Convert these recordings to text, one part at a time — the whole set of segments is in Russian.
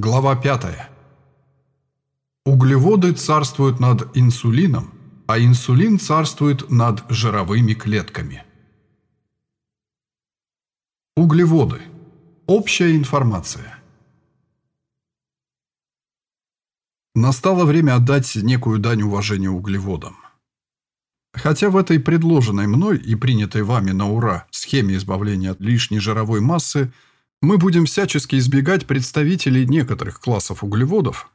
Глава 5. Углеводы царствуют над инсулином, а инсулин царствует над жировыми клетками. Углеводы. Общая информация. Настало время отдать некую дань уважения углеводам. Хотя в этой предложенной мной и принятой вами на ура схеме избавления от лишней жировой массы – мы будем всячески избегать представителей некоторых классов углеводов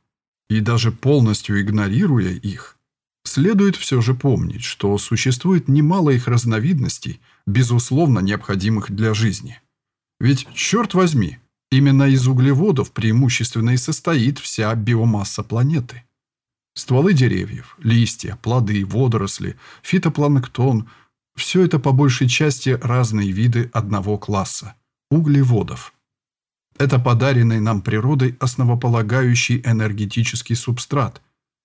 и даже полностью игнорируя их. Следует все же помнить, что существует немало их разновидностей, безусловно необходимых для жизни. Ведь, черт возьми, именно из углеводов преимущественно и состоит вся биомасса планеты. Стволы деревьев, листья, плоды, водоросли, фитопланктон – все это по большей части разные виды одного класса – углеводов. Это подаренный нам природой основополагающий энергетический субстрат,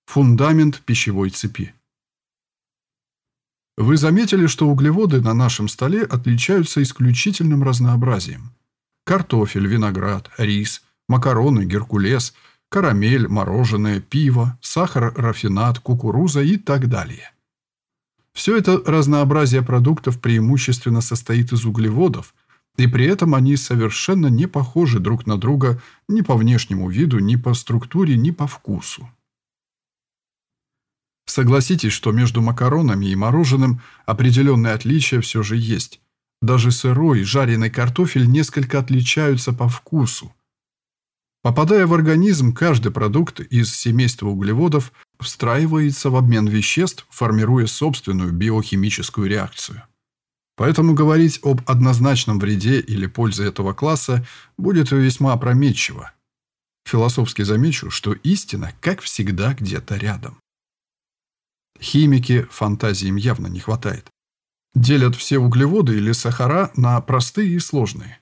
фундамент пищевой цепи. Вы заметили, что углеводы на нашем столе отличаются исключительным разнообразием. Картофель, виноград, рис, макароны, геркулес, карамель, мороженое, пиво, сахар, рафинат, кукуруза и так далее. Все это разнообразие продуктов преимущественно состоит из углеводов – и при этом они совершенно не похожи друг на друга ни по внешнему виду, ни по структуре, ни по вкусу. Согласитесь, что между макаронами и мороженым определенные отличия все же есть. Даже сырой и жареный картофель несколько отличаются по вкусу. Попадая в организм, каждый продукт из семейства углеводов встраивается в обмен веществ, формируя собственную биохимическую реакцию. Поэтому говорить об однозначном вреде или пользе этого класса будет весьма опрометчиво. Философски замечу, что истина, как всегда, где-то рядом. Химики фантазии им явно не хватает. Делят все углеводы или сахара на простые и сложные.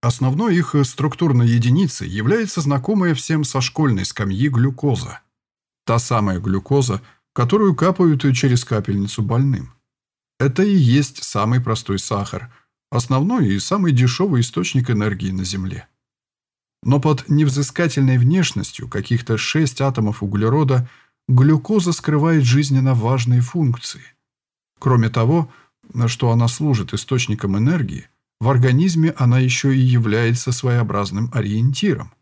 Основной их структурной единицей является знакомая всем со школьной скамьи глюкоза. Та самая глюкоза, которую капают через капельницу больным. Это и есть самый простой сахар, основной и самый дешевый источник энергии на Земле. Но под невзыскательной внешностью каких-то 6 атомов углерода глюкоза скрывает жизненно важные функции. Кроме того, что она служит источником энергии, в организме она еще и является своеобразным ориентиром.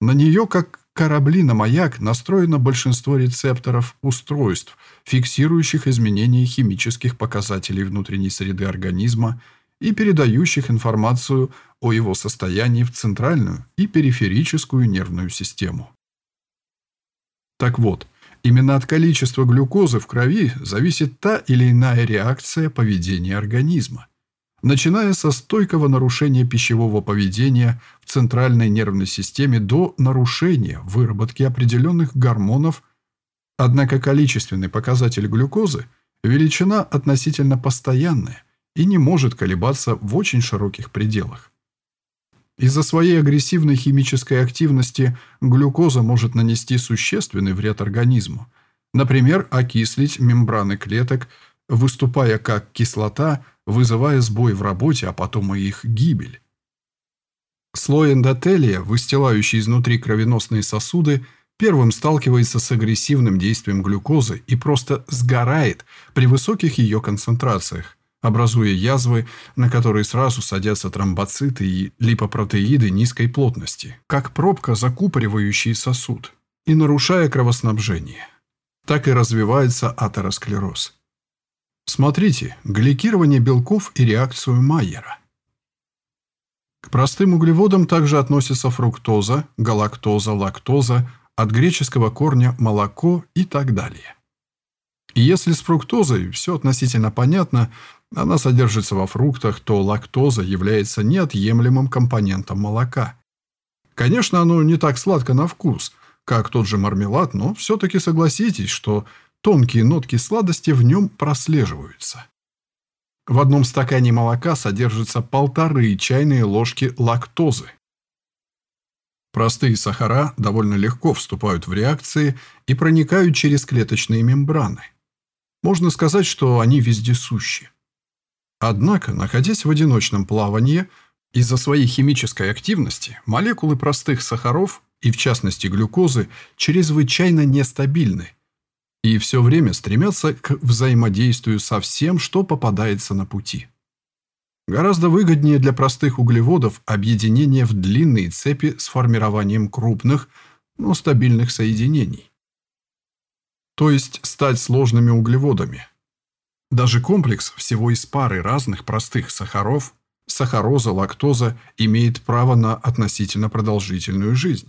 На нее, как корабли на маяк, настроено большинство рецепторов устройств, фиксирующих изменения химических показателей внутренней среды организма и передающих информацию о его состоянии в центральную и периферическую нервную систему. Так вот, именно от количества глюкозы в крови зависит та или иная реакция поведения организма начиная со стойкого нарушения пищевого поведения в центральной нервной системе до нарушения выработки определенных гормонов, однако количественный показатель глюкозы – величина относительно постоянная и не может колебаться в очень широких пределах. Из-за своей агрессивной химической активности глюкоза может нанести существенный вред организму, например, окислить мембраны клеток, выступая как кислота – вызывая сбой в работе, а потом и их гибель. Слой эндотелия, выстилающий изнутри кровеносные сосуды, первым сталкивается с агрессивным действием глюкозы и просто сгорает при высоких ее концентрациях, образуя язвы, на которые сразу садятся тромбоциты и липопротеиды низкой плотности, как пробка, закупоривающий сосуд, и нарушая кровоснабжение. Так и развивается атеросклероз. Смотрите, гликирование белков и реакцию Майера. К простым углеводам также относятся фруктоза, галактоза, лактоза, от греческого корня молоко и так далее. И если с фруктозой все относительно понятно, она содержится во фруктах, то лактоза является неотъемлемым компонентом молока. Конечно, оно не так сладко на вкус, как тот же мармелад, но все-таки согласитесь, что Тонкие нотки сладости в нем прослеживаются. В одном стакане молока содержится полторы чайные ложки лактозы. Простые сахара довольно легко вступают в реакции и проникают через клеточные мембраны. Можно сказать, что они вездесущи. Однако, находясь в одиночном плавании, Из-за своей химической активности молекулы простых сахаров, и в частности глюкозы, чрезвычайно нестабильны и все время стремятся к взаимодействию со всем, что попадается на пути. Гораздо выгоднее для простых углеводов объединение в длинные цепи с формированием крупных, но стабильных соединений. То есть стать сложными углеводами. Даже комплекс всего из пары разных простых сахаров, сахароза, лактоза, имеет право на относительно продолжительную жизнь.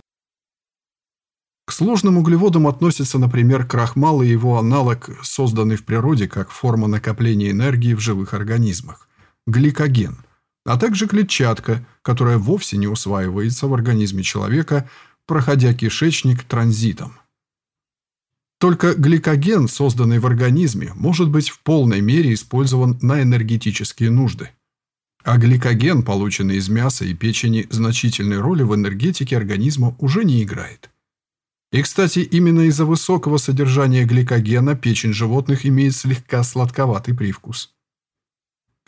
К сложным углеводам относятся, например, крахмал и его аналог, созданный в природе как форма накопления энергии в живых организмах – гликоген, а также клетчатка, которая вовсе не усваивается в организме человека, проходя кишечник транзитом. Только гликоген, созданный в организме, может быть в полной мере использован на энергетические нужды. А гликоген, полученный из мяса и печени, значительной роли в энергетике организма уже не играет. И, кстати, именно из-за высокого содержания гликогена печень животных имеет слегка сладковатый привкус.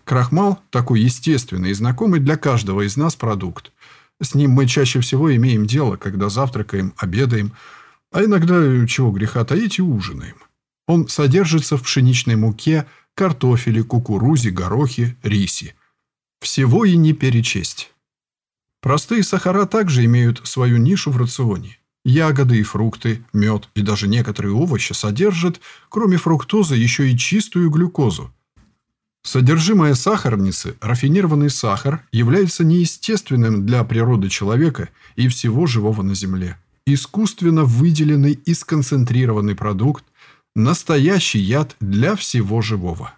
Крахмал – такой естественный и знакомый для каждого из нас продукт. С ним мы чаще всего имеем дело, когда завтракаем, обедаем, а иногда, чего греха таить, и ужинаем. Он содержится в пшеничной муке, картофеле, кукурузе, горохе, рисе. Всего и не перечесть. Простые сахара также имеют свою нишу в рационе. Ягоды и фрукты, мед и даже некоторые овощи содержат, кроме фруктозы, еще и чистую глюкозу. Содержимое сахарницы, рафинированный сахар, является неестественным для природы человека и всего живого на Земле. Искусственно выделенный и сконцентрированный продукт – настоящий яд для всего живого.